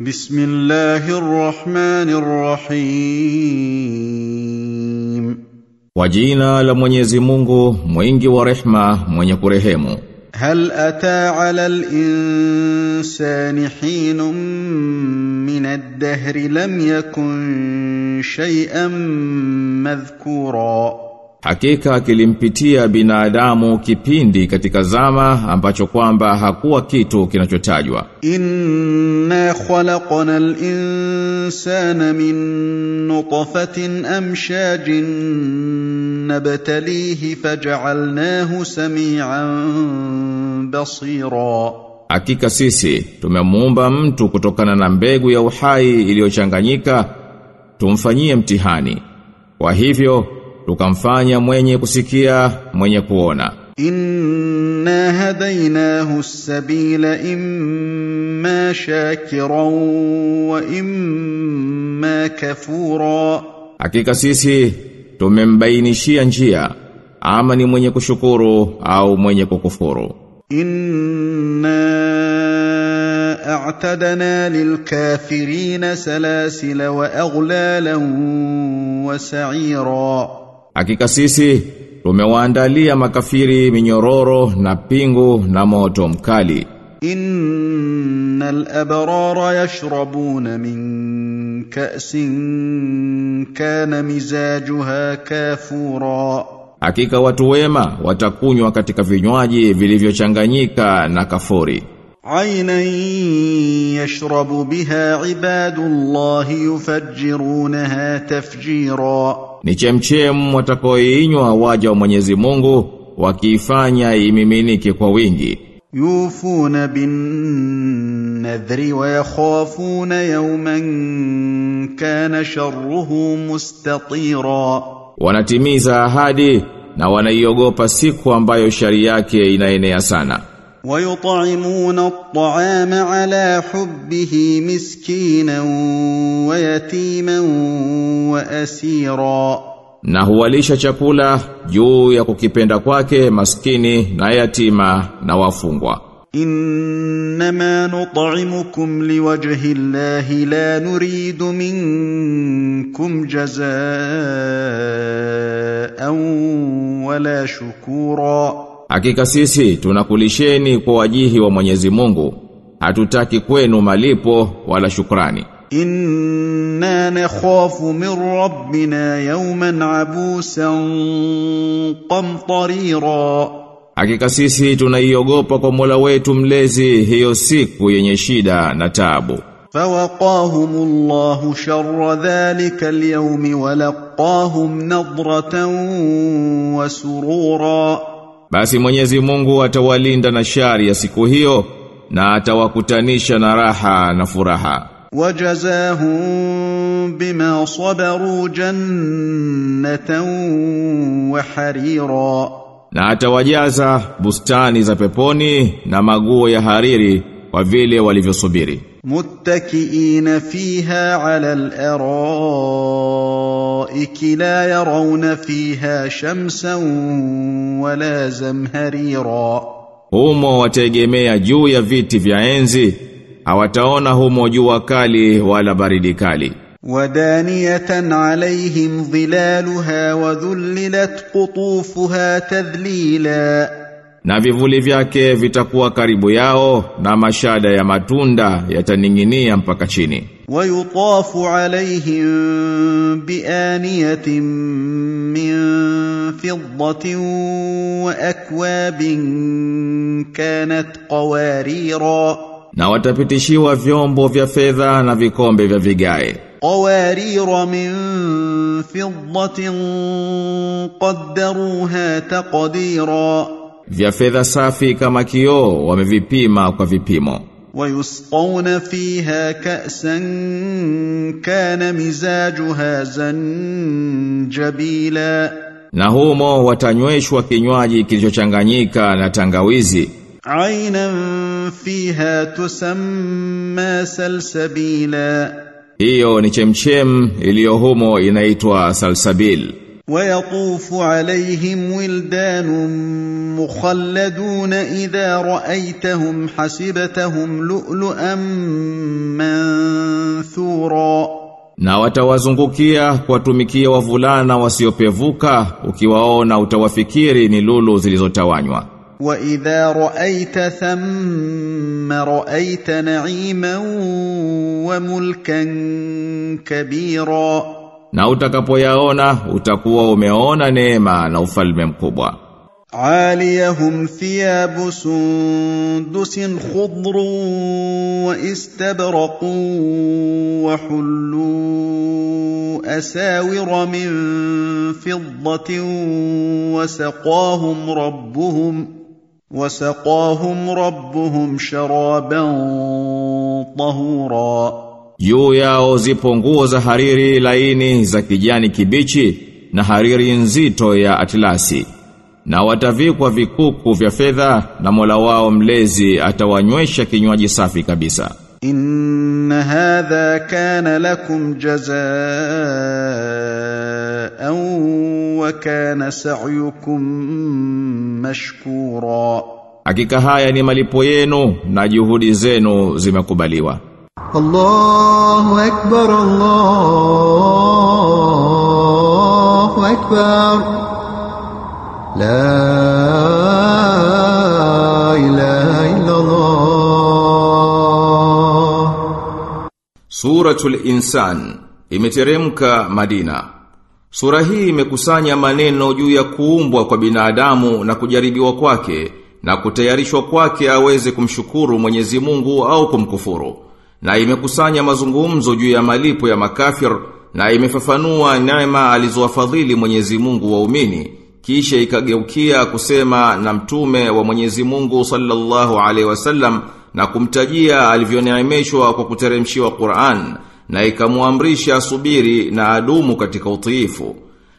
بسم الله الرحمن الرحيم la Mwenyezi Mungu, mwingi wa rehma, mwenye kurehemu. هل أتى على الإنسان حين من الدهر لم يكن شيئا مذكورا Hakika kilimpitia binadamu kipindi katika zama ambacho kwamba hakuwa kitu kinachotajwa. Inna khalaqna al-insana min nutfatin amshajin nabtalihi faj'alnahu samian basira. Hakika sisi tumemuumba mtu kutokana na mbegu ya uhai iliyochanganyika tumfanyie mtihani. Kwa hivyo tukamfanya mwenye kusikia, mwenye kuona. إنا هديناه السبيل إما شاكرا وإما كفورا Hakika sisi tumembainishia njia ama ni mwenye kushukuru au mwenye kukufuru. إنا أعتدنا للكافرين سلاسل وأغلالا وسعيرا Hakika sisi tumewaandalia makafiri minyororo na pingu na moto mkali. إن الأبرار يشربون من كأس كان مزاجها كافورا Hakika watu wema watakunywa katika vinywaji vilivyochanganyika na kafuri. عينا يشرب بها عباد الله يفجرونها تفجيرا Ni chemchem watakaoinywa waja wa Mwenyezi Mungu wakiifanya imiminike kwa wingi. Yufuna bin nadhri wa yakhafuna yawman kana sharruhu mustatira. Wanatimiza ahadi na wanaiogopa siku ambayo shari yake inaenea sana. ويطعمون الطعام على حبه مسكينا ويتيما وأسيرا Na huwalisha chakula juu ya kukipenda kwake maskini na yatima na wafungwa. إنما نطعمكم لوجه الله لا نريد منكم جزاء ولا شكورا Hakika sisi tunakulisheni kwa wajihi wa Mwenyezi Mungu. Hatutaki kwenu malipo wala shukrani. انا نخاف من ربنا يوما عبوسا قمطريرا Hakika sisi tunaiogopa kwa Mola wetu mlezi hiyo siku yenye shida na taabu. فوقاهم الله شر ذلك اليوم ولقاهم نضرة وسرورا Basi Mwenyezi Mungu atawalinda na shari ya siku hiyo na atawakutanisha na raha na furaha. wajazahu bima sabaru jannatan wa harira. Na atawajaza bustani za peponi na maguo ya hariri kwa vile walivyosubiri. متكئين فيها على الأرائك لا يرون فيها شمسا ولا زمهريرا Humo wategemea juu ya viti vya enzi, hawataona humo jua kali wala baridi kali. ودانيه عليهم ظلالها وذللت قطوفها تذليلا Na vivuli vyake vitakuwa karibu yao na mashada ya matunda yataning'inia mpaka chini. ويطاف عليهم بآنية من فضة وأكواب كانت قواريرا Na watapitishiwa vyombo vya fedha na vikombe vya vigae. قوارير من فضة قدروها تقديرا Vya fedha safi kama kioo wamevipima kwa vipimo. ويسقون فيها كأسا كان مزاجها زنجبيلا Na humo watanyweshwa kinywaji kilichochanganyika na tangawizi. عينا فيها تسمى سلسبيلا Hiyo ni chemchem iliyo humo inaitwa salsabil. ويطوف عليهم ولدان مخلدون إذا رأيتهم حسبتهم لؤلؤا Na watawazungukia kuwatumikia wavulana wasiopevuka ukiwaona utawafikiri ni lulu zilizotawanywa. واذا رايت ثم رايت نعيما وملكا كبيرا Na utakapoyaona utakuwa umeona neema na ufalme mkubwa. عاليهم ثياب سندس خضر واستبرق وحلوا أساور من فضة وسقاهم ربهم وسقاهم ربهم شرابا طهورا Juu yao zipo nguo za hariri laini za kijani kibichi na hariri nzito ya atilasi. Na watavikwa vikuku vya fedha na Mola wao mlezi atawanywesha kinywaji safi kabisa. Inna hadha kana lakum jazaa wa kana sa'yukum mashkura. Hakika haya ni malipo yenu na juhudi zenu zimekubaliwa. الله أكبر الله أكبر لا إله إلا الله Suratul Insan imeteremka Madina. Sura hii imekusanya maneno juu ya kuumbwa kwa binadamu na kujaribiwa kwake na kutayarishwa kwake aweze kumshukuru Mwenyezi Mungu au kumkufuru. Na imekusanya mazungumzo juu ya malipo ya makafir na imefafanua neema alizowafadhili Mwenyezi Mungu waumini kisha ikageukia kusema na mtume wa Mwenyezi Mungu sallallahu alaihi wasallam na kumtajia alivyoneemeshwa kwa kuteremshiwa Qur'an na ikamwamrisha subiri na adumu katika utiifu.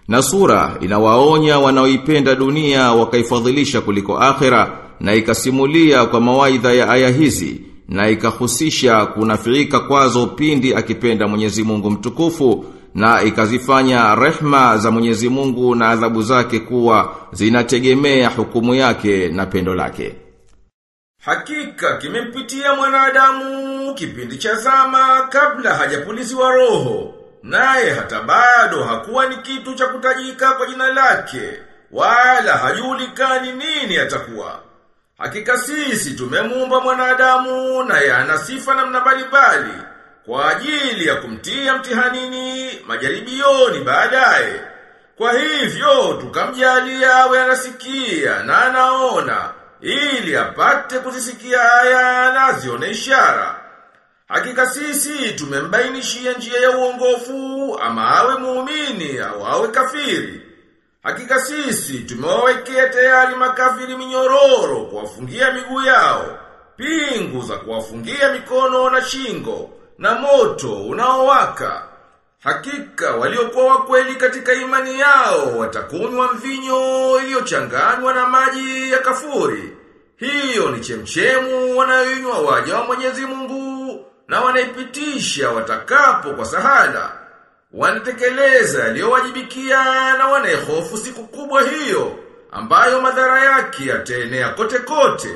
Na sura inawaonya wanaoipenda dunia wakaifadhilisha kuliko akhera na ikasimulia kwa mawaidha ya aya hizi na ikahusisha kunafirika kwazo pindi akipenda Mwenyezi Mungu mtukufu na ikazifanya rehma za Mwenyezi Mungu na adhabu zake kuwa zinategemea hukumu yake na pendo lake. Hakika kimempitia mwanadamu kipindi cha zama kabla hajapuliziwa roho. Naye hata bado hakuwa ni kitu cha kutajika kwa jina lake, wala hajulikani nini atakuwa. Hakika sisi tumemuumba mwanadamu na yana sifa namna mbalimbali kwa ajili ya kumtia mtihanini majaribioni baadaye. Kwa hivyo tukamjalia awe anasikia na anaona ili apate kuzisikia haya na zione ishara. Hakika sisi tumembainishia njia ya uongofu ama awe muumini au awe kafiri. Hakika sisi tumewawekea tayari makafiri minyororo kuwafungia miguu yao, pingu za kuwafungia mikono na shingo, na moto unaowaka. Hakika waliokuwa wakweli katika imani yao watakunywa mvinyo iliyochanganywa na maji ya kafuri. Hiyo ni chemchemu wanayoinywa waja wa Mwenyezi Mungu na wanaipitisha watakapo kwa sahala. Wanatekeleza yaliyowajibikia na wanaehofu siku kubwa hiyo ambayo madhara yake yataenea kote kote.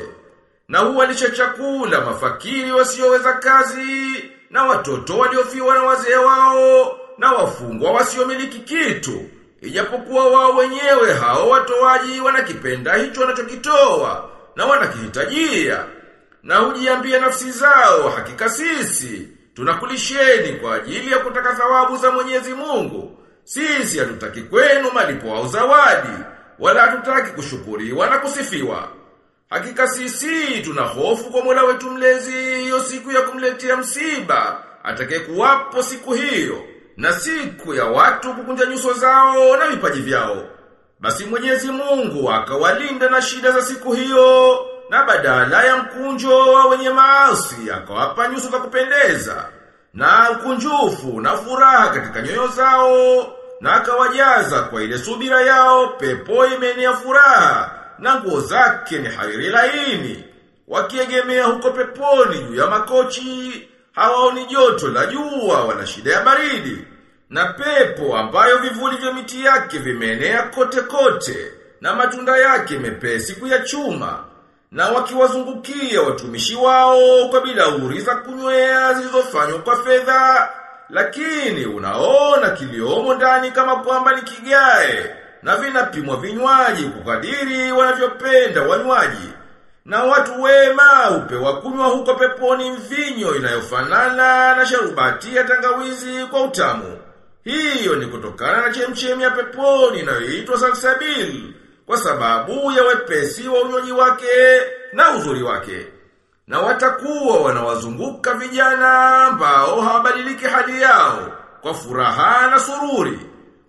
Na huwalisha chakula mafakiri wasioweza kazi na watoto waliofiwa na wazee wao na wafungwa wasiomiliki kitu. Ijapokuwa wao wenyewe hao watoaji wanakipenda hicho wanachokitoa na wanakihitajia. Na hujiambia nafsi zao hakika sisi tunakulisheni kwa ajili ya kutaka thawabu za Mwenyezi Mungu. Sisi hatutaki kwenu malipo au zawadi wala hatutaki kushukuriwa na kusifiwa. Hakika sisi tuna hofu kwa Mola wetu mlezi hiyo siku ya kumletea msiba atakayekuwapo siku hiyo na siku ya watu kukunja nyuso zao na vipaji vyao. Basi Mwenyezi Mungu akawalinda na shida za siku hiyo na badala ya mkunjo wa wenye maasi akawapa nyuso za kupendeza na mkunjufu na furaha katika nyoyo zao na akawajaza kwa ile subira yao pepo imeenea furaha na nguo zake ni hariri laini wakiegemea huko peponi juu ya makochi. Hawaoni joto la jua wala shida ya baridi na pepo ambayo vivuli vya miti yake vimeenea kote kote na matunda yake mepesi kuyachuma na wakiwazungukia watumishi wao kwa bilauri za kunywea zilizofanywa kwa fedha lakini unaona kiliomo ndani kama kwamba ni kigae na vinapimwa vinywaji kukadiri wanavyopenda wanywaji. Na watu wema upewa kunywa huko peponi mvinyo inayofanana na sharubati ya tangawizi kwa utamu. Hiyo ni kutokana na chemchemi ya peponi inayoitwa salsabil kwa sababu ya wepesi wa unyonyi wake na uzuri wake. Na watakuwa wanawazunguka vijana ambao hawabadiliki hali yao kwa furaha na sururi.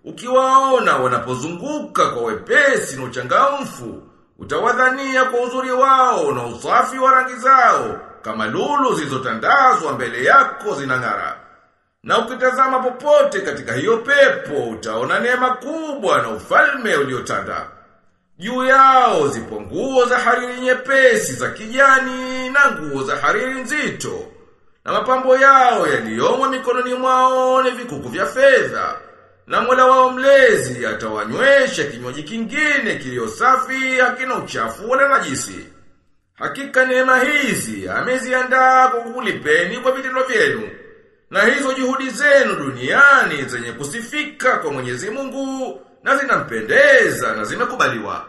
Ukiwaona wanapozunguka kwa wepesi na uchangamfu, utawadhania kwa uzuri wao na usafi wa rangi zao, kama lulu zilizotandazwa mbele yako zinang'ara. Na ukitazama popote katika hiyo pepo, utaona neema kubwa na ufalme uliotanda. Juu yao zipo nguo za hariri nyepesi za kijani na nguo za hariri nzito. Na mapambo yao yaliyomo mikononi mwao ni vikuku vya fedha. Na Mola wao mlezi atawanywesha kinywaji kingine kilio safi hakina uchafu wala najisi. Hakika neema hizi ameziandaa kwa kukulipeni kwa vitendo vyenu. Na hizo juhudi zenu duniani zenye kusifika kwa Mwenyezi Mungu na zinampendeza na zimekubaliwa.